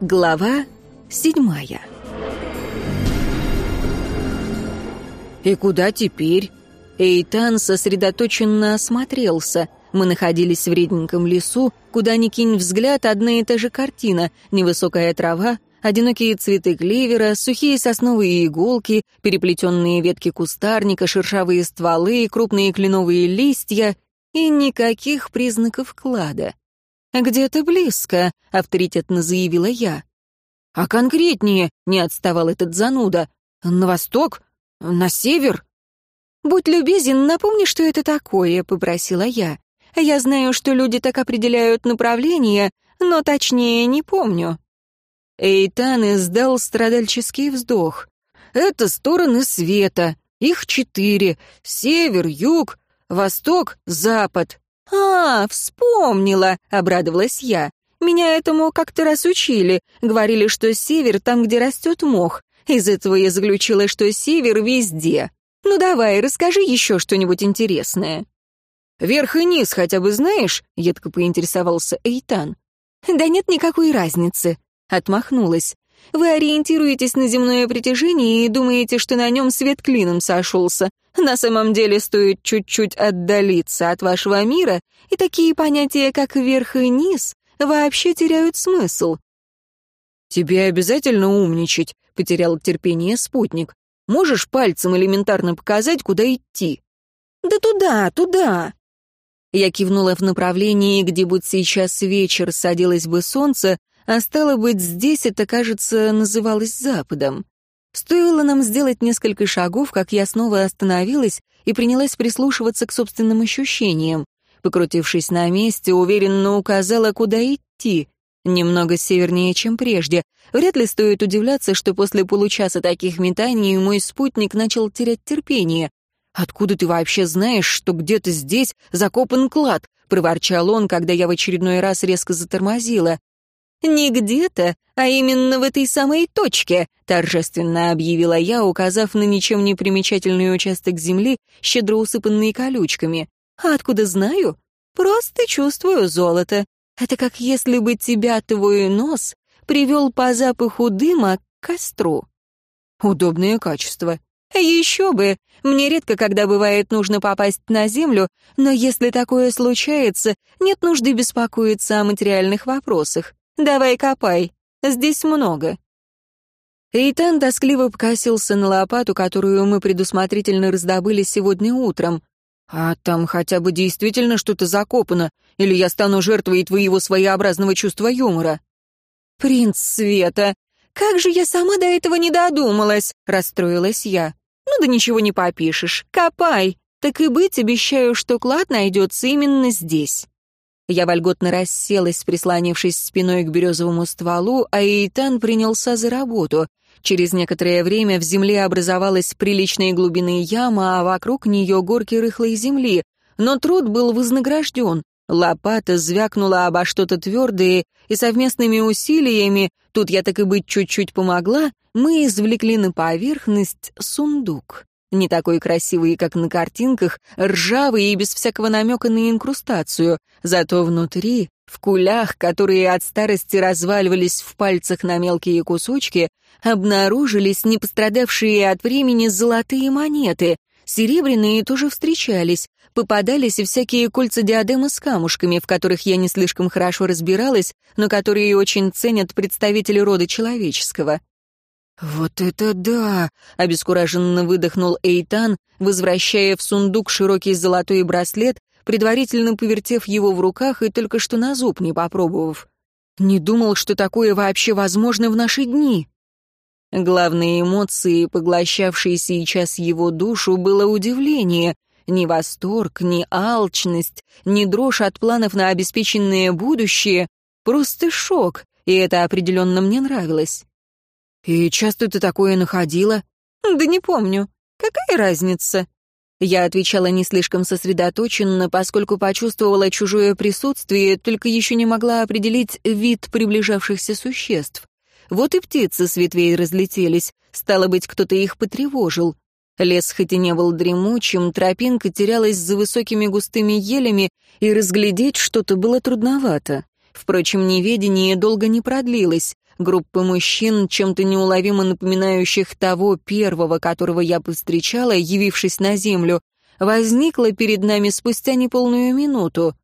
Глава седьмая «И куда теперь?» Эйтан сосредоточенно осмотрелся. Мы находились в реденьком лесу, куда ни кинь взгляд, одна и та же картина. Невысокая трава, одинокие цветы клевера, сухие сосновые иголки, переплетенные ветки кустарника, шершавые стволы, крупные кленовые листья и никаких признаков клада. «Где-то близко», — авторитетно заявила я. «А конкретнее?» — не отставал этот зануда. «На восток? На север?» «Будь любезен, напомни, что это такое», — попросила я. «Я знаю, что люди так определяют направление, но точнее не помню». Эйтан издал страдальческий вздох. «Это стороны света. Их четыре. Север, юг, восток, запад». «А, вспомнила», — обрадовалась я. «Меня этому как-то раз учили. Говорили, что север там, где растет мох. Из этого я заключила, что север везде». «Ну давай, расскажи еще что-нибудь интересное». «Верх и низ хотя бы знаешь?» — едко поинтересовался Эйтан. «Да нет никакой разницы», — отмахнулась. «Вы ориентируетесь на земное притяжение и думаете, что на нем свет клином сошелся. На самом деле стоит чуть-чуть отдалиться от вашего мира, и такие понятия, как верх и низ, вообще теряют смысл». «Тебе обязательно умничать», — потерял терпение спутник. Можешь пальцем элементарно показать, куда идти?» «Да туда, туда!» Я кивнула в направлении, где будь сейчас вечер, садилось бы солнце, а стало быть, здесь это, кажется, называлось западом. Стоило нам сделать несколько шагов, как я снова остановилась и принялась прислушиваться к собственным ощущениям. Покрутившись на месте, уверенно указала, куда идти. Немного севернее, чем прежде. Вряд ли стоит удивляться, что после получаса таких метаний мой спутник начал терять терпение. «Откуда ты вообще знаешь, что где-то здесь закопан клад?» — проворчал он, когда я в очередной раз резко затормозила. «Не где-то, а именно в этой самой точке», — торжественно объявила я, указав на ничем не примечательный участок земли, щедро усыпанный колючками. «А откуда знаю? Просто чувствую золото. Это как если бы тебя твой нос привел по запаху дыма к костру. Удобное качество. Еще бы! Мне редко, когда бывает нужно попасть на землю, но если такое случается, нет нужды беспокоиться о материальных вопросах. Давай копай, здесь много. Эйтан тоскливо покосился на лопату, которую мы предусмотрительно раздобыли сегодня утром. «А там хотя бы действительно что-то закопано, или я стану жертвой твоего своеобразного чувства юмора?» «Принц Света, как же я сама до этого не додумалась!» — расстроилась я. «Ну да ничего не попишешь. Копай. Так и быть, обещаю, что клад найдется именно здесь». Я вольготно расселась, прислонившись спиной к березовому стволу, а Эйтан принялся за работу. Через некоторое время в земле образовалась приличной глубины яма, а вокруг нее горки рыхлой земли. Но труд был вознагражден. Лопата звякнула обо что-то твердое, и совместными усилиями, тут я так и быть чуть-чуть помогла, мы извлекли на поверхность сундук. Не такой красивый, как на картинках, ржавый и без всякого намека на инкрустацию, зато внутри в кулях, которые от старости разваливались в пальцах на мелкие кусочки, обнаружились не пострадавшие от времени золотые монеты. Серебряные тоже встречались. Попадались и всякие кольца-диадемы с камушками, в которых я не слишком хорошо разбиралась, но которые очень ценят представители рода человеческого. «Вот это да!» — обескураженно выдохнул Эйтан, возвращая в сундук широкий золотой браслет, предварительно повертев его в руках и только что на зуб не попробовав. Не думал, что такое вообще возможно в наши дни. Главной эмоцией, поглощавшей сейчас его душу, было удивление. Ни восторг, ни алчность, ни дрожь от планов на обеспеченное будущее. Просто шок, и это определенно мне нравилось. «И часто ты такое находила?» «Да не помню. Какая разница?» Я отвечала не слишком сосредоточенно, поскольку почувствовала чужое присутствие, только еще не могла определить вид приближавшихся существ. Вот и птицы с ветвей разлетелись, стало быть, кто-то их потревожил. Лес хоть и не был дремучим, тропинка терялась за высокими густыми елями, и разглядеть что-то было трудновато. Впрочем, неведение долго не продлилось. Группа мужчин, чем-то неуловимо напоминающих того первого, которого я повстречала, явившись на землю, возникла перед нами спустя неполную минуту.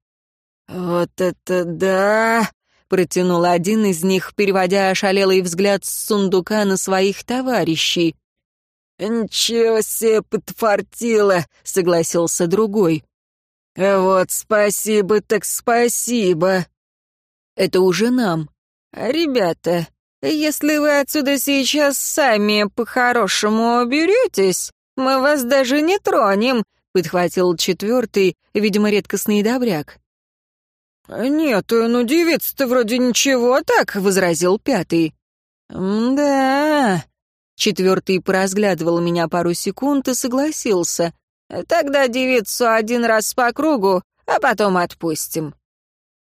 «Вот это да!» — протянул один из них, переводя ошалелый взгляд с сундука на своих товарищей. «Ничего себе подфартило!» — согласился другой. «Вот спасибо так спасибо!» «Это уже нам!» «Ребята, если вы отсюда сейчас сами по-хорошему уберетесь, мы вас даже не тронем», — подхватил четвертый, видимо, редкостный добряк. «Нет, ну девица-то вроде ничего так», — возразил пятый. «Да...» Четвертый поразглядывал меня пару секунд и согласился. «Тогда девицу один раз по кругу, а потом отпустим».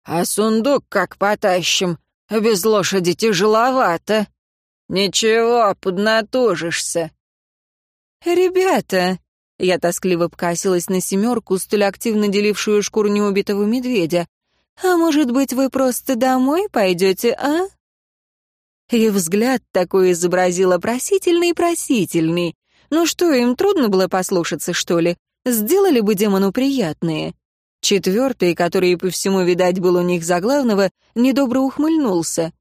«А сундук как потащим? Без лошади тяжеловато». «Ничего, поднатужишься». «Ребята...» Я тоскливо покосилась на семерку, столь активно делившую шкуру неубитого медведя. «А может быть, вы просто домой пойдете, а?» И взгляд такой изобразила просительный-просительный. Ну что, им трудно было послушаться, что ли? Сделали бы демону приятные. Четвертый, который, по всему, видать, был у них за главного, недобро ухмыльнулся.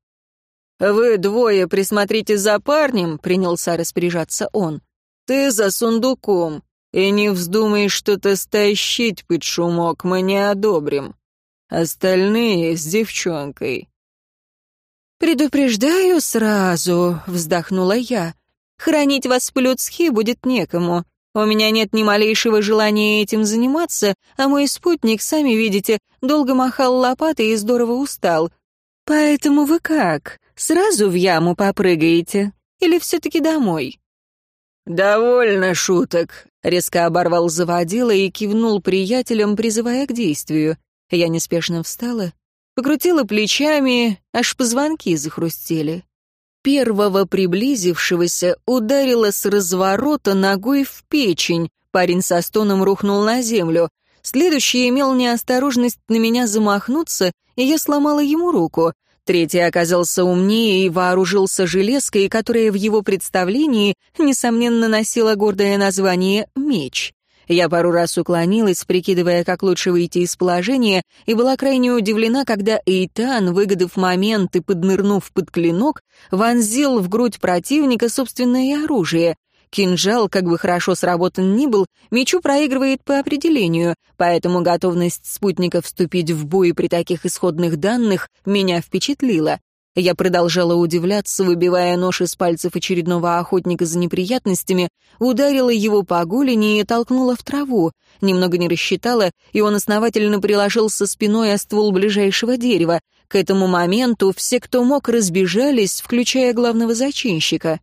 «Вы двое присмотрите за парнем», — принялся распоряжаться он. «Ты за сундуком, и не вздумай что-то стащить под шумок, мы не одобрим. Остальные с девчонкой». «Предупреждаю сразу», — вздохнула я. «Хранить вас по-людски будет некому. У меня нет ни малейшего желания этим заниматься, а мой спутник, сами видите, долго махал лопатой и здорово устал. Поэтому вы как, сразу в яму попрыгаете? Или все-таки домой?» «Довольно шуток», — резко оборвал заводила и кивнул приятелям, призывая к действию. Я неспешно встала, покрутила плечами, аж позвонки захрустели. Первого приблизившегося ударила с разворота ногой в печень, парень со стоном рухнул на землю. Следующий имел неосторожность на меня замахнуться, и я сломала ему руку. Третий оказался умнее и вооружился железкой, которая в его представлении, несомненно, носила гордое название «меч». Я пару раз уклонилась, прикидывая, как лучше выйти из положения, и была крайне удивлена, когда Эйтан, выгодав момент и поднырнув под клинок, вонзил в грудь противника собственное оружие. Кинжал, как бы хорошо сработан ни был, мечу проигрывает по определению, поэтому готовность спутника вступить в бой при таких исходных данных меня впечатлила. Я продолжала удивляться, выбивая нож из пальцев очередного охотника за неприятностями, ударила его по голени и толкнула в траву. Немного не рассчитала, и он основательно приложился спиной о ствол ближайшего дерева. К этому моменту все, кто мог, разбежались, включая главного зачинщика.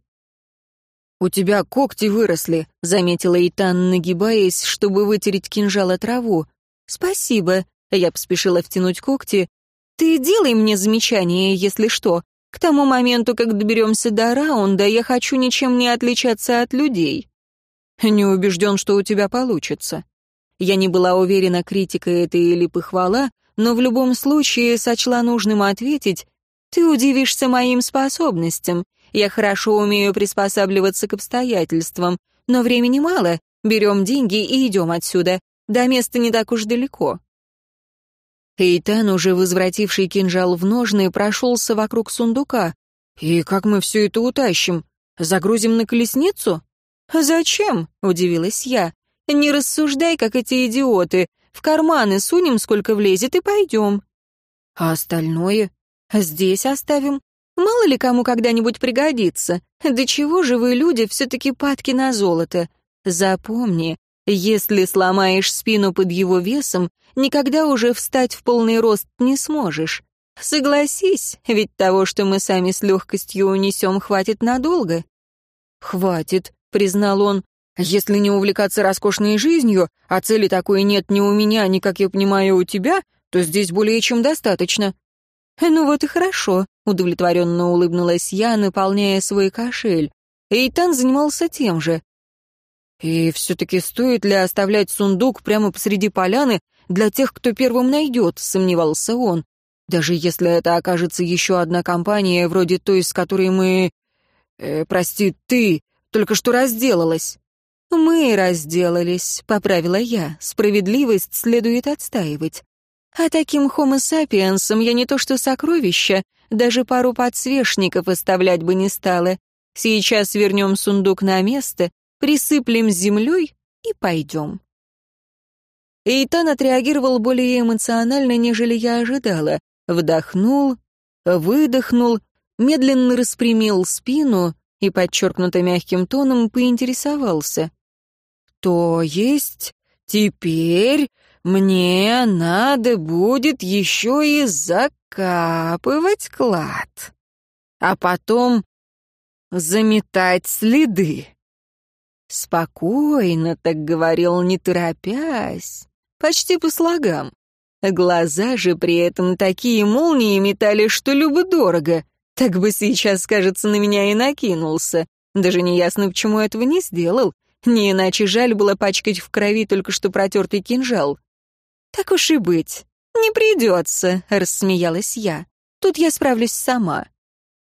«У тебя когти выросли», — заметила Итан, нагибаясь, чтобы вытереть кинжал о траву. «Спасибо», — я поспешила втянуть когти, ты делай мне замечание, если что. К тому моменту, как доберемся до раунда, я хочу ничем не отличаться от людей. Не убежден, что у тебя получится. Я не была уверена, критика это или похвала, но в любом случае сочла нужным ответить, «Ты удивишься моим способностям. Я хорошо умею приспосабливаться к обстоятельствам, но времени мало. Берем деньги и идем отсюда. До места не так уж далеко». Эйтан, уже возвративший кинжал в ножны, прошелся вокруг сундука. «И как мы все это утащим? Загрузим на колесницу?» «Зачем?» — удивилась я. «Не рассуждай, как эти идиоты. В карманы сунем, сколько влезет, и пойдем». «А остальное? Здесь оставим. Мало ли кому когда-нибудь пригодится. Да чего же вы, люди, все-таки падки на золото? Запомни, если сломаешь спину под его весом, никогда уже встать в полный рост не сможешь. Согласись, ведь того, что мы сами с легкостью унесем, хватит надолго. Хватит, признал он, если не увлекаться роскошной жизнью, а цели такой нет ни у меня, ни, как я понимаю, у тебя, то здесь более чем достаточно. Ну вот и хорошо, удовлетворенно улыбнулась я, наполняя свой кошель. Эйтан занимался тем же. И все-таки стоит ли оставлять сундук прямо посреди поляны для тех, кто первым найдет, сомневался он. Даже если это окажется еще одна компания, вроде той, с которой мы... Э, прости, ты только что разделалась. «Мы разделались», — поправила я. «Справедливость следует отстаивать. А таким хомо сапиенсом я не то что сокровища, даже пару подсвечников оставлять бы не стала. Сейчас вернем сундук на место, присыплем землей и пойдем». Эйтан отреагировал более эмоционально, нежели я ожидала. Вдохнул, выдохнул, медленно распрямил спину и подчеркнуто мягким тоном поинтересовался. «То есть теперь мне надо будет еще и закапывать клад, а потом заметать следы?» Спокойно так говорил, не торопясь почти по слогам. Глаза же при этом такие молнии метали, что любо-дорого. Так бы сейчас, кажется, на меня и накинулся. Даже неясно, почему этого не сделал. Не иначе жаль было пачкать в крови только что протертый кинжал. «Так уж и быть. Не придется», — рассмеялась я. «Тут я справлюсь сама».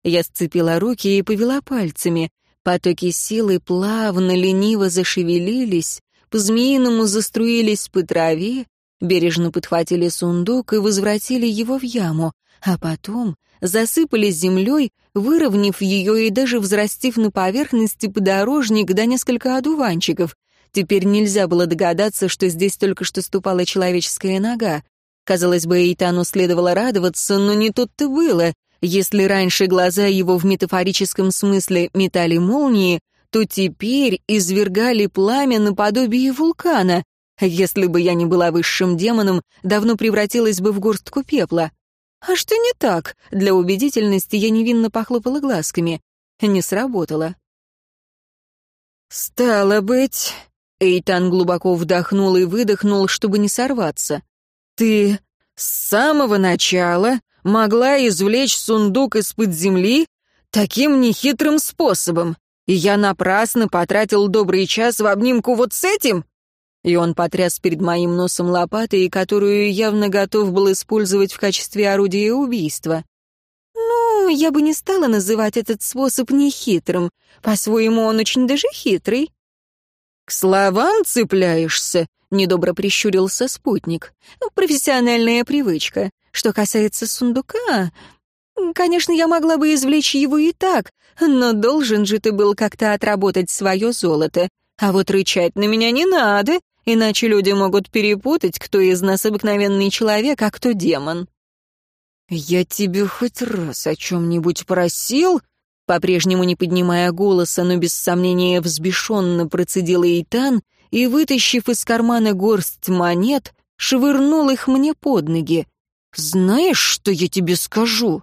Я сцепила руки и повела пальцами. Потоки силы плавно, лениво зашевелились, по-змеиному заструились по траве, бережно подхватили сундук и возвратили его в яму, а потом засыпали землей, выровняв ее и даже взрастив на поверхности подорожник до несколько одуванчиков. Теперь нельзя было догадаться, что здесь только что ступала человеческая нога. Казалось бы, Эйтану следовало радоваться, но не тут-то было. Если раньше глаза его в метафорическом смысле метали молнии, то теперь извергали пламя наподобие вулкана. Если бы я не была высшим демоном, давно превратилась бы в горстку пепла. А что не так? Для убедительности я невинно похлопала глазками. Не сработало. «Стало быть...» Эйтан глубоко вдохнул и выдохнул, чтобы не сорваться. «Ты с самого начала могла извлечь сундук из-под земли таким нехитрым способом, и я напрасно потратил добрый час в обнимку вот с этим?» И он потряс перед моим носом лопатой, которую явно готов был использовать в качестве орудия убийства. «Ну, я бы не стала называть этот способ нехитрым. По-своему, он очень даже хитрый». «К словам цепляешься?» — недобро прищурился спутник. «Профессиональная привычка. Что касается сундука, Конечно, я могла бы извлечь его и так, но должен же ты был как-то отработать свое золото. А вот рычать на меня не надо, иначе люди могут перепутать, кто из нас обыкновенный человек, а кто демон. «Я тебе хоть раз о чем-нибудь просил?» По-прежнему не поднимая голоса, но без сомнения взбешенно процедил Эйтан и, вытащив из кармана горсть монет, швырнул их мне под ноги. «Знаешь, что я тебе скажу?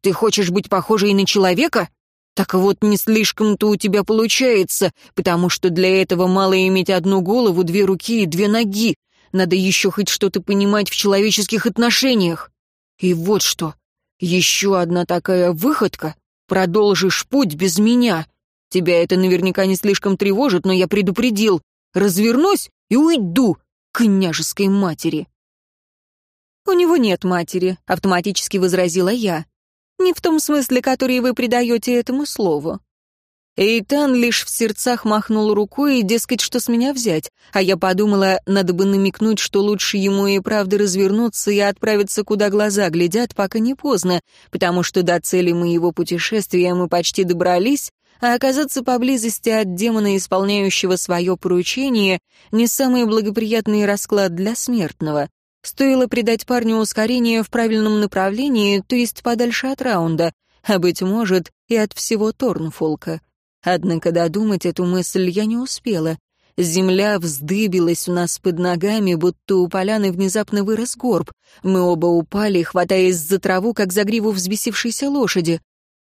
Ты хочешь быть похожей на человека? Так вот, не слишком-то у тебя получается, потому что для этого мало иметь одну голову, две руки и две ноги. Надо еще хоть что-то понимать в человеческих отношениях. И вот что. Еще одна такая выходка. Продолжишь путь без меня. Тебя это наверняка не слишком тревожит, но я предупредил. Развернусь и уйду к княжеской матери. «У него нет матери», — автоматически возразила я. Не в том смысле, который вы придаете этому слову. Эйтан лишь в сердцах махнул рукой и, дескать, что с меня взять, а я подумала, надо бы намекнуть, что лучше ему и правда развернуться и отправиться, куда глаза глядят, пока не поздно, потому что до цели моего путешествия мы почти добрались, а оказаться поблизости от демона, исполняющего свое поручение, не самый благоприятный расклад для смертного. Стоило придать парню ускорение в правильном направлении, то есть подальше от раунда, а, быть может, и от всего Торнфолка. Однако додумать эту мысль я не успела. Земля вздыбилась у нас под ногами, будто у поляны внезапно вырос горб. Мы оба упали, хватаясь за траву, как за гриву взбесившейся лошади.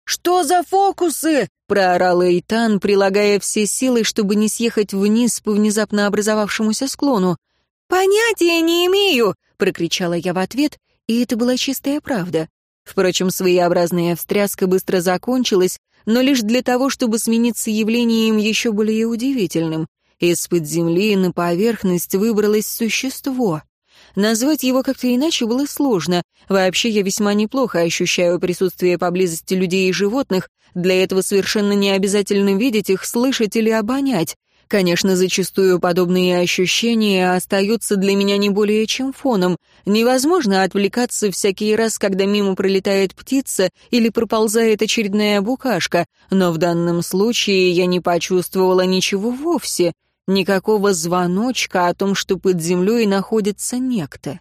«Что за фокусы?» — проорал Эйтан, прилагая все силы, чтобы не съехать вниз по внезапно образовавшемуся склону. «Понятия не имею!» — прокричала я в ответ, и это была чистая правда. Впрочем, своеобразная встряска быстро закончилась, но лишь для того, чтобы смениться явлением еще более удивительным. Из-под земли на поверхность выбралось существо. Назвать его как-то иначе было сложно. Вообще я весьма неплохо ощущаю присутствие поблизости людей и животных. Для этого совершенно не обязательно видеть их, слышать или обонять. Конечно, зачастую подобные ощущения остаются для меня не более чем фоном. Невозможно отвлекаться всякий раз, когда мимо пролетает птица или проползает очередная букашка, но в данном случае я не почувствовала ничего вовсе — Никакого звоночка о том, что под землей находится некто.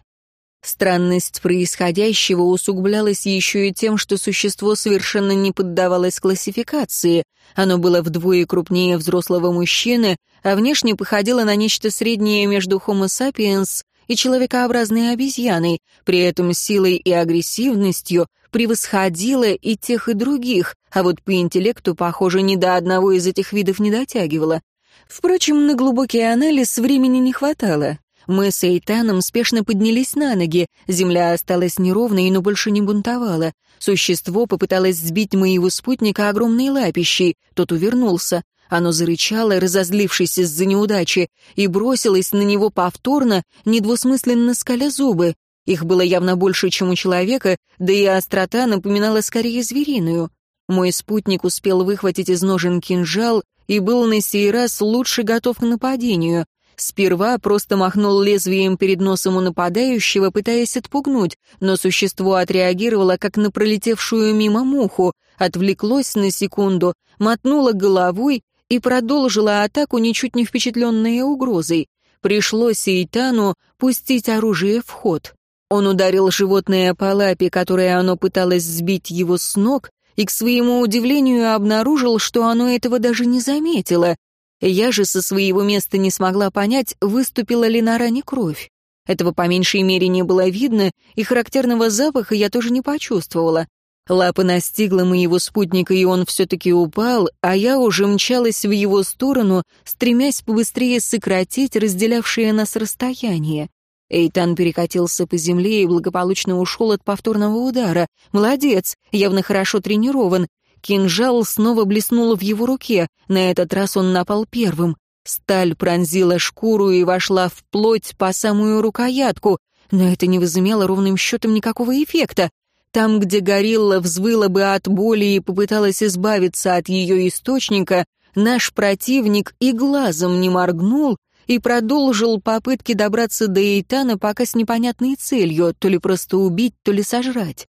Странность происходящего усугублялась еще и тем, что существо совершенно не поддавалось классификации. Оно было вдвое крупнее взрослого мужчины, а внешне походило на нечто среднее между Homo sapiens и человекообразной обезьяной, при этом силой и агрессивностью превосходило и тех, и других, а вот по интеллекту, похоже, ни до одного из этих видов не дотягивало. Впрочем, на глубокий анализ времени не хватало. Мы с Эйтаном спешно поднялись на ноги, земля осталась неровной, но больше не бунтовала. Существо попыталось сбить моего спутника огромной лапищей, тот увернулся. Оно зарычало, разозлившись из-за неудачи, и бросилось на него повторно, недвусмысленно скаля зубы. Их было явно больше, чем у человека, да и острота напоминала скорее звериную. Мой спутник успел выхватить из ножен кинжал и был на сей раз лучше готов к нападению. Сперва просто махнул лезвием перед носом у нападающего, пытаясь отпугнуть, но существо отреагировало, как на пролетевшую мимо муху, отвлеклось на секунду, мотнуло головой и продолжило атаку, ничуть не впечатленная угрозой. Пришлось Эйтану пустить оружие в ход. Он ударил животное по лапе, которой оно пыталось сбить его с ног, и, к своему удивлению, обнаружил, что оно этого даже не заметило. Я же со своего места не смогла понять, выступила ли на ране кровь. Этого по меньшей мере не было видно, и характерного запаха я тоже не почувствовала. Лапа настигла моего спутника, и он все-таки упал, а я уже мчалась в его сторону, стремясь побыстрее сократить разделявшее нас расстояние. Эйтан перекатился по земле и благополучно ушел от повторного удара. Молодец, явно хорошо тренирован. Кинжал снова блеснул в его руке. На этот раз он напал первым. Сталь пронзила шкуру и вошла в плоть по самую рукоятку, но это не возымело ровным счетом никакого эффекта. Там, где горилла взвыла бы от боли и попыталась избавиться от ее источника, наш противник и глазом не моргнул, и продолжил попытки добраться до Эйтана пока с непонятной целью, то ли просто убить, то ли сожрать.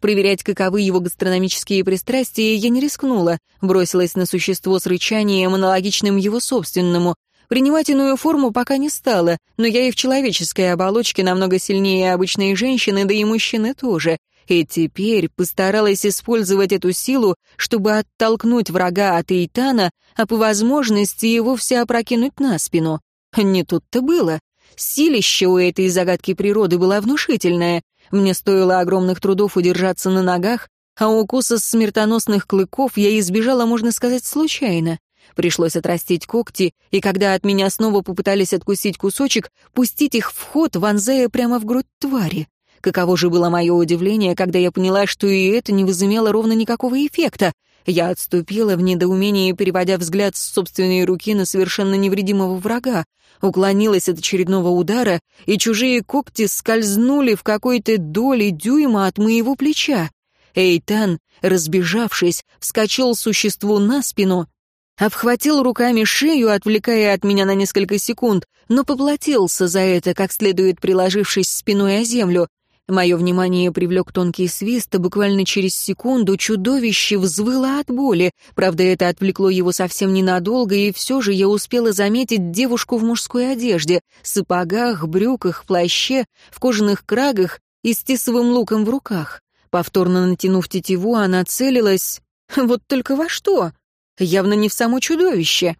Проверять, каковы его гастрономические пристрастия, я не рискнула, бросилась на существо с рычанием, аналогичным его собственному. Принимать иную форму пока не стала, но я и в человеческой оболочке намного сильнее обычной женщины, да и мужчины тоже. И теперь постаралась использовать эту силу, чтобы оттолкнуть врага от Эйтана, а по возможности его все опрокинуть на спину. Не тут-то было. Силище у этой загадки природы было внушительное. Мне стоило огромных трудов удержаться на ногах, а укуса смертоносных клыков я избежала, можно сказать, случайно. Пришлось отрастить когти, и когда от меня снова попытались откусить кусочек, пустить их в ход, вонзая прямо в грудь твари. Каково же было мое удивление, когда я поняла, что и это не возымело ровно никакого эффекта. Я отступила в недоумении, переводя взгляд с собственной руки на совершенно невредимого врага, уклонилась от очередного удара, и чужие когти скользнули в какой-то доли дюйма от моего плеча. Эйтан, разбежавшись, вскочил существу на спину, обхватил руками шею, отвлекая от меня на несколько секунд, но поплатился за это, как следует приложившись спиной о землю. Мое внимание привлек тонкий свист, а буквально через секунду чудовище взвыло от боли. Правда, это отвлекло его совсем ненадолго, и все же я успела заметить девушку в мужской одежде, сапогах, брюках, плаще, в кожаных крагах и с тисовым луком в руках. Повторно натянув тетиву, она целилась... Вот только во что? Явно не в само чудовище.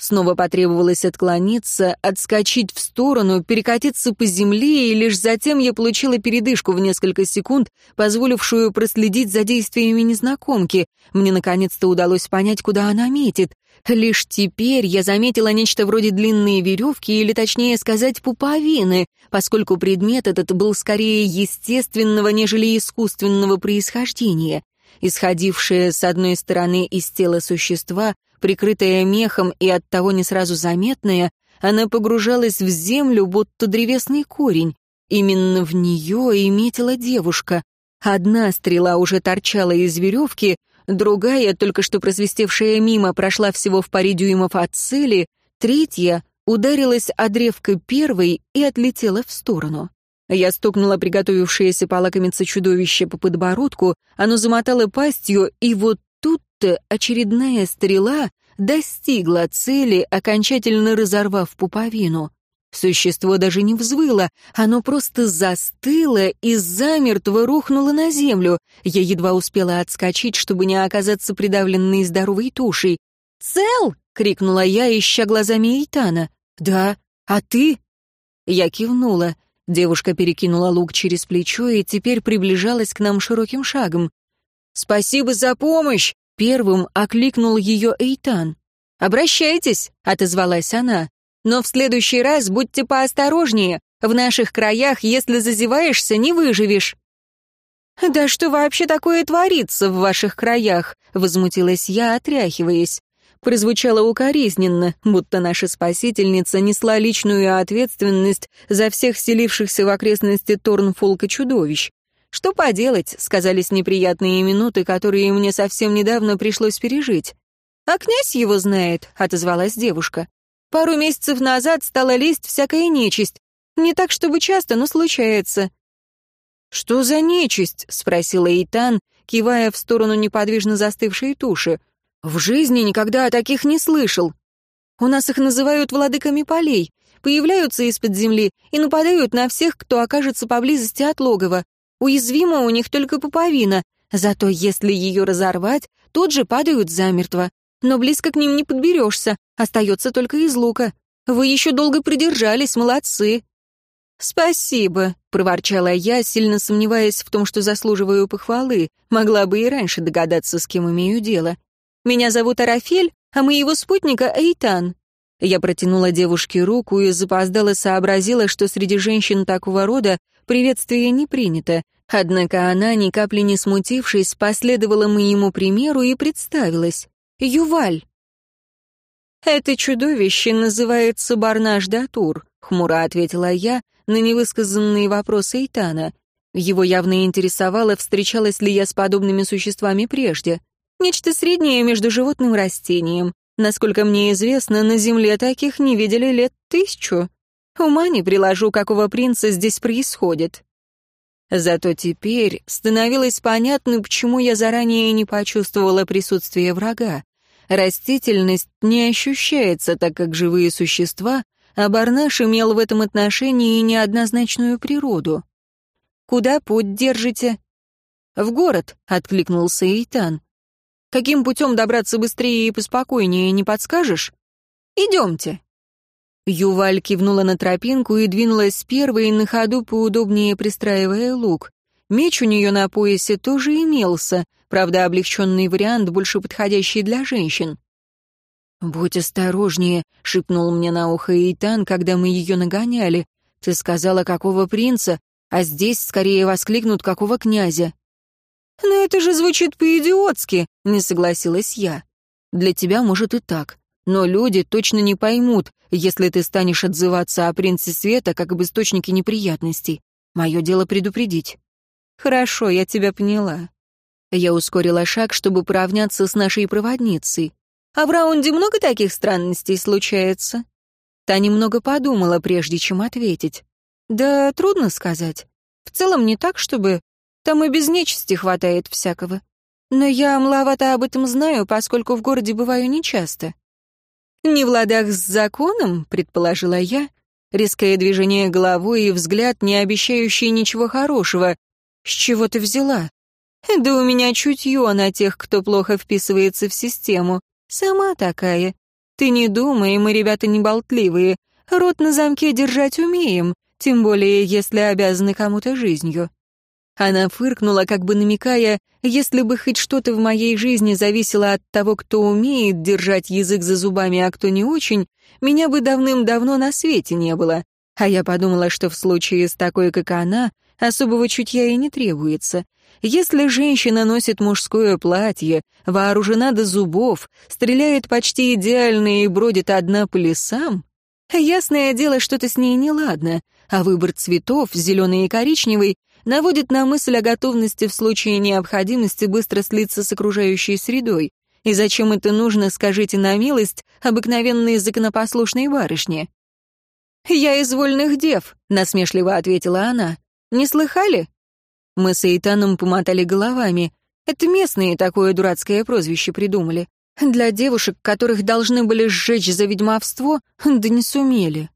Снова потребовалось отклониться, отскочить в сторону, перекатиться по земле, и лишь затем я получила передышку в несколько секунд, позволившую проследить за действиями незнакомки. Мне наконец-то удалось понять, куда она метит. Лишь теперь я заметила нечто вроде длинные веревки, или точнее сказать, пуповины, поскольку предмет этот был скорее естественного, нежели искусственного происхождения. Исходившая с одной стороны из тела существа, прикрытая мехом и оттого не сразу заметная, она погружалась в землю, будто древесный корень. Именно в нее и метила девушка. Одна стрела уже торчала из веревки, другая, только что просвистевшая мимо, прошла всего в паре дюймов от цели, третья ударилась о древко первой и отлетела в сторону. Я стукнула приготовившееся полакомиться чудовище по подбородку, оно замотало пастью, и вот тут-то очередная стрела достигла цели, окончательно разорвав пуповину. Существо даже не взвыло, оно просто застыло и замертво рухнуло на землю. Я едва успела отскочить, чтобы не оказаться придавленной здоровой тушей. «Цел!» — крикнула я, ища глазами Эйтана. «Да, а ты?» Я кивнула. Девушка перекинула лук через плечо и теперь приближалась к нам широким шагом. «Спасибо за помощь!» — первым окликнул ее Эйтан. «Обращайтесь!» — отозвалась она. Но в следующий раз будьте поосторожнее. В наших краях, если зазеваешься, не выживешь». «Да что вообще такое творится в ваших краях?» — возмутилась я, отряхиваясь. Прозвучало укоризненно, будто наша спасительница несла личную ответственность за всех селившихся в окрестности Торнфолка чудовищ. «Что поделать?» — сказались неприятные минуты, которые мне совсем недавно пришлось пережить. «А князь его знает», — отозвалась девушка. Пару месяцев назад стала лезть всякая нечисть. Не так, чтобы часто, но случается». «Что за нечисть?» — спросила Эйтан, кивая в сторону неподвижно застывшей туши. «В жизни никогда о таких не слышал. У нас их называют владыками полей. Появляются из-под земли и нападают на всех, кто окажется поблизости от логова. Уязвима у них только пуповина, зато если ее разорвать, тут же падают замертво но близко к ним не подберешься, остается только из лука. Вы еще долго придержались, молодцы». «Спасибо», — проворчала я, сильно сомневаясь в том, что заслуживаю похвалы. Могла бы и раньше догадаться, с кем имею дело. «Меня зовут Арафель, а моего спутника Эйтан». Я протянула девушке руку и запоздала сообразила, что среди женщин такого рода приветствие не принято. Однако она, ни капли не смутившись, последовала моему примеру и представилась. Юваль!» «Это чудовище называется Барнаш Датур», — хмуро ответила я на невысказанные вопросы Эйтана. Его явно интересовало, встречалась ли я с подобными существами прежде. Нечто среднее между животным и растением. Насколько мне известно, на Земле таких не видели лет тысячу. Ума не приложу, какого принца здесь происходит. Зато теперь становилось понятно, почему я заранее не почувствовала присутствие врага. Растительность не ощущается, так как живые существа, а Барнаш имел в этом отношении неоднозначную природу. «Куда путь держите?» «В город», — откликнулся Эйтан. «Каким путем добраться быстрее и поспокойнее, не подскажешь?» «Идемте». Юваль кивнула на тропинку и двинулась первой, на ходу поудобнее пристраивая лук. Меч у нее на поясе тоже имелся, правда, облегченный вариант, больше подходящий для женщин. «Будь осторожнее», — шепнул мне на ухо Эйтан, когда мы ее нагоняли. «Ты сказала, какого принца, а здесь скорее воскликнут, какого князя». «Но это же звучит по-идиотски», — не согласилась я. «Для тебя, может, и так. Но люди точно не поймут, если ты станешь отзываться о принце света как об источнике неприятностей. Мое дело предупредить». «Хорошо, я тебя поняла». Я ускорила шаг, чтобы поравняться с нашей проводницей. «А в раунде много таких странностей случается?» Та немного подумала, прежде чем ответить. «Да трудно сказать. В целом не так, чтобы... Там и без нечисти хватает всякого. Но я мловато об этом знаю, поскольку в городе бываю нечасто». «Не в ладах с законом», — предположила я, резкое движение головой и взгляд, не обещающий ничего хорошего, «С чего ты взяла?» «Да у меня чутье на тех, кто плохо вписывается в систему. Сама такая. Ты не думай, мы ребята не болтливые. Рот на замке держать умеем, тем более если обязаны кому-то жизнью». Она фыркнула, как бы намекая, если бы хоть что-то в моей жизни зависело от того, кто умеет держать язык за зубами, а кто не очень, меня бы давным-давно на свете не было. А я подумала, что в случае с такой, как она, особого чутья и не требуется. Если женщина носит мужское платье, вооружена до зубов, стреляет почти идеально и бродит одна по лесам, ясное дело, что-то с ней неладно, а выбор цветов, зеленый и коричневый, наводит на мысль о готовности в случае необходимости быстро слиться с окружающей средой. И зачем это нужно, скажите на милость, обыкновенной законопослушной барышне? «Я из вольных дев», — насмешливо ответила она. «Не слыхали?» Мы с Эйтаном помотали головами. Это местные такое дурацкое прозвище придумали. Для девушек, которых должны были сжечь за ведьмовство, да не сумели.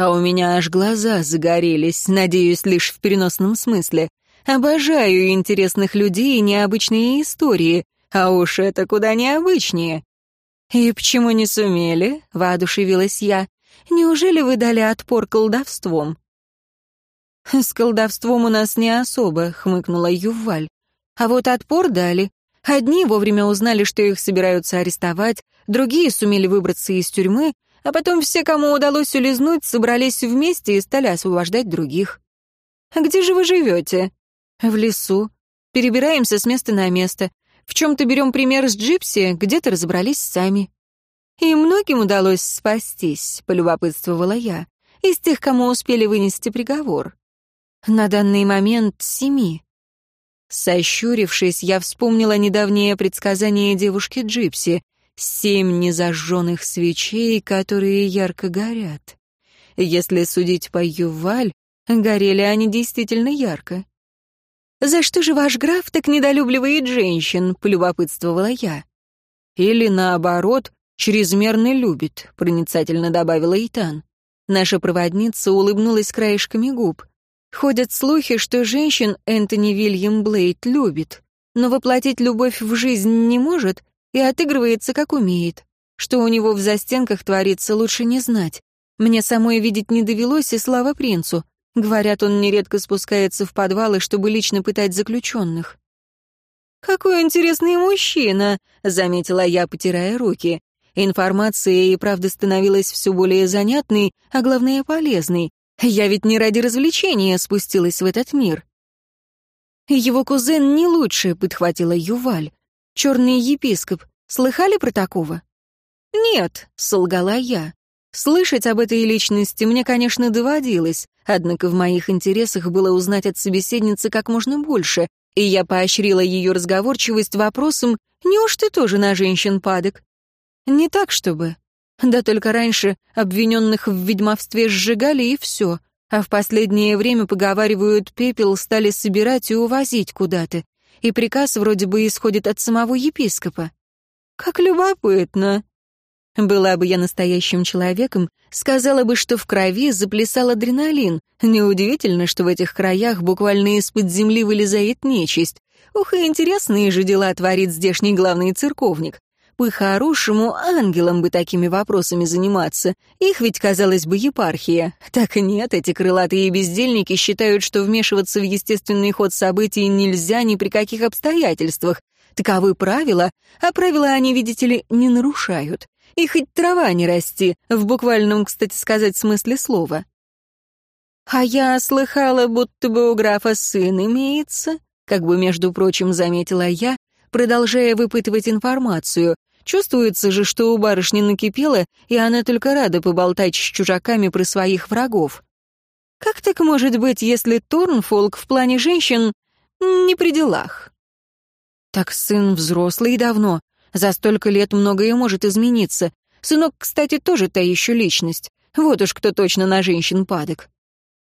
А у меня аж глаза загорелись, надеюсь, лишь в переносном смысле. Обожаю интересных людей и необычные истории, а уж это куда необычнее. «И почему не сумели?» — воодушевилась я. «Неужели вы дали отпор колдовством?» «С колдовством у нас не особо», — хмыкнула Юваль. «А вот отпор дали. Одни вовремя узнали, что их собираются арестовать, другие сумели выбраться из тюрьмы, а потом все, кому удалось улизнуть, собрались вместе и стали освобождать других. «Где же вы живете?» «В лесу. Перебираемся с места на место. В чем-то берем пример с Джипси, где-то разобрались сами». «И многим удалось спастись», — полюбопытствовала я, «из тех, кому успели вынести приговор». На данный момент семи. Сощурившись, я вспомнила недавнее предсказание девушки Джипси. Семь незажженных свечей, которые ярко горят. Если судить по Юваль, горели они действительно ярко. «За что же ваш граф так недолюбливает женщин?» — полюбопытствовала я. «Или, наоборот, чрезмерно любит», — проницательно добавила Итан. Наша проводница улыбнулась краешками губ. Ходят слухи, что женщин Энтони Вильям Блейд любит, но воплотить любовь в жизнь не может и отыгрывается, как умеет. Что у него в застенках творится, лучше не знать. Мне самой видеть не довелось, и слава принцу. Говорят, он нередко спускается в подвалы, чтобы лично пытать заключенных. «Какой интересный мужчина!» — заметила я, потирая руки. Информация и правда становилась все более занятной, а главное полезной. Я ведь не ради развлечения спустилась в этот мир. Его кузен не лучше, подхватила Юваль. Черный епископ. Слыхали про такого? Нет, солгала я. Слышать об этой личности мне, конечно, доводилось, однако в моих интересах было узнать от собеседницы как можно больше, и я поощрила ее разговорчивость вопросом «Неужто тоже на женщин падок?» Не так, чтобы. Да только раньше обвиненных в ведьмовстве сжигали и все, а в последнее время, поговаривают, пепел стали собирать и увозить куда-то, и приказ вроде бы исходит от самого епископа. Как любопытно. Была бы я настоящим человеком, сказала бы, что в крови заплясал адреналин. Неудивительно, что в этих краях буквально из-под земли вылезает нечисть. Ух, и интересные же дела творит здешний главный церковник. По-хорошему, ангелам бы такими вопросами заниматься. Их ведь, казалось бы, епархия. Так нет, эти крылатые бездельники считают, что вмешиваться в естественный ход событий нельзя ни при каких обстоятельствах. Таковы правила, а правила они, видите ли, не нарушают. И хоть трава не расти, в буквальном, кстати сказать, смысле слова. «А я слыхала, будто бы у графа сын имеется», как бы, между прочим, заметила я, продолжая выпытывать информацию, Чувствуется же, что у барышни накипело, и она только рада поболтать с чужаками про своих врагов. Как так может быть, если Торнфолк в плане женщин не при делах? Так сын взрослый давно, за столько лет многое может измениться. Сынок, кстати, тоже та еще личность. Вот уж кто точно на женщин падок.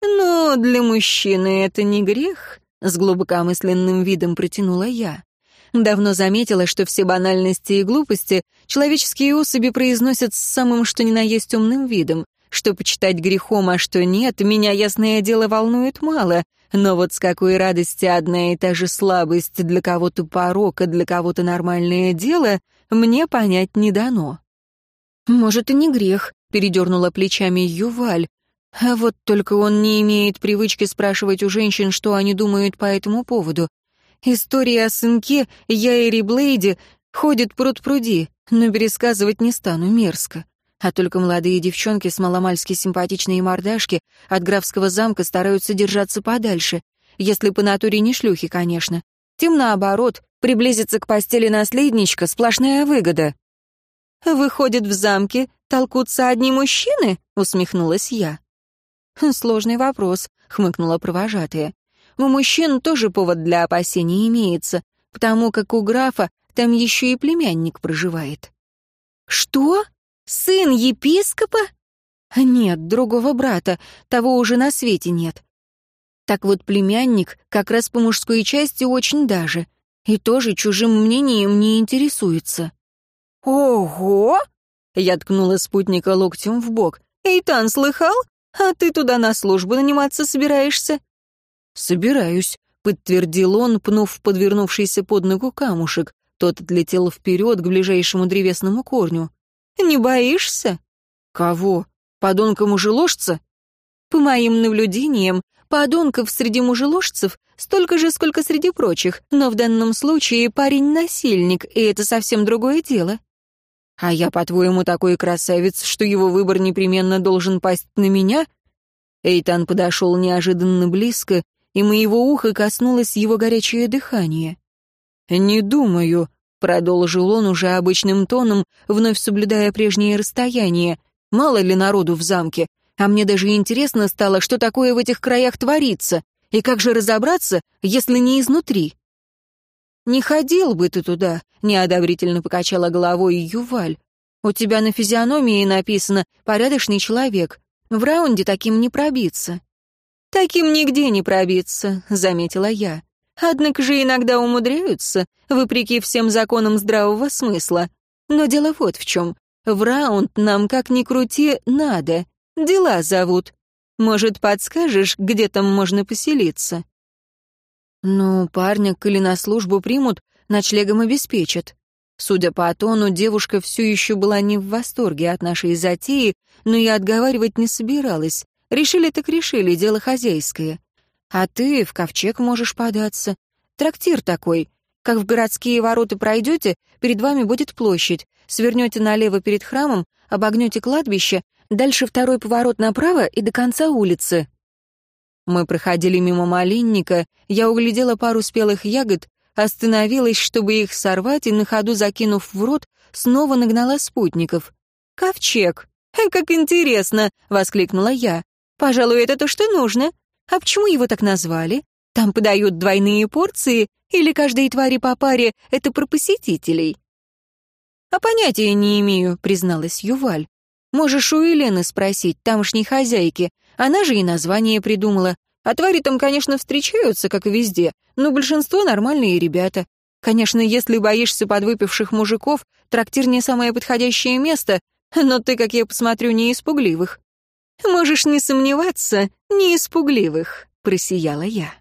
Но для мужчины это не грех, с глубокомысленным видом протянула я. Давно заметила, что все банальности и глупости человеческие особи произносят с самым что ни на есть умным видом. Что почитать грехом, а что нет, меня, ясное дело, волнует мало. Но вот с какой радости одна и та же слабость для кого-то порок, а для кого-то нормальное дело, мне понять не дано. «Может, и не грех», — передернула плечами Юваль. А вот только он не имеет привычки спрашивать у женщин, что они думают по этому поводу. История о сынке Яэри Блейде ходит пруд-пруди, но пересказывать не стану, мерзко. А только молодые девчонки с маломальски симпатичные мордашки от графского замка стараются держаться подальше. Если по натуре не шлюхи, конечно. Тем наоборот, приблизиться к постели наследничка — сплошная выгода. «Выходит, в замке толкутся одни мужчины?» — усмехнулась я. «Сложный вопрос», — хмыкнула провожатая. «У мужчин тоже повод для опасений имеется, потому как у графа там еще и племянник проживает». «Что?» Сын епископа? Нет, другого брата, того уже на свете нет. Так вот, племянник как раз по мужской части очень даже, и тоже чужим мнением не интересуется. «Ого!» — я ткнула спутника локтем в бок. «Эйтан, слыхал? А ты туда на службу наниматься собираешься?» «Собираюсь», — подтвердил он, пнув подвернувшийся под ногу камушек. Тот отлетел вперед к ближайшему древесному корню. Не боишься? Кого? Подонка мужеложца? По моим наблюдениям, подонков среди мужеложцев столько же, сколько среди прочих, но в данном случае парень насильник, и это совсем другое дело. А я, по-твоему, такой красавец, что его выбор непременно должен пасть на меня? Эйтан подошел неожиданно близко, и моего уха коснулось его горячее дыхание. «Не думаю», Продолжил он уже обычным тоном, вновь соблюдая прежнее расстояние. Мало ли народу в замке. А мне даже интересно стало, что такое в этих краях творится. И как же разобраться, если не изнутри? «Не ходил бы ты туда», — неодобрительно покачала головой Юваль. «У тебя на физиономии написано «порядочный человек». В раунде таким не пробиться». «Таким нигде не пробиться», — заметила я. Однако же иногда умудряются, вопреки всем законам здравого смысла. Но дело вот в чем. В раунд нам, как ни крути, надо. Дела зовут. Может, подскажешь, где там можно поселиться? Ну, парня, коли на службу примут, ночлегом обеспечат. Судя по тону, девушка все еще была не в восторге от нашей затеи, но и отговаривать не собиралась. Решили так решили, дело хозяйское. А ты в ковчег можешь податься. Трактир такой. Как в городские ворота пройдете, перед вами будет площадь. Свернете налево перед храмом, обогнете кладбище, дальше второй поворот направо и до конца улицы. Мы проходили мимо малинника, я углядела пару спелых ягод, остановилась, чтобы их сорвать, и на ходу, закинув в рот, снова нагнала спутников. «Ковчег! Как интересно!» — воскликнула я. «Пожалуй, это то, что нужно. А почему его так назвали? Там подают двойные порции, или каждой твари по паре — это про посетителей?» «А понятия не имею», — призналась Юваль. «Можешь у Елены спросить, тамошней хозяйки. Она же и название придумала. А твари там, конечно, встречаются, как и везде, но большинство нормальные ребята. Конечно, если боишься подвыпивших мужиков, трактир не самое подходящее место, но ты, как я посмотрю, не испугливых. «Можешь не сомневаться, не испугливых», — просияла я.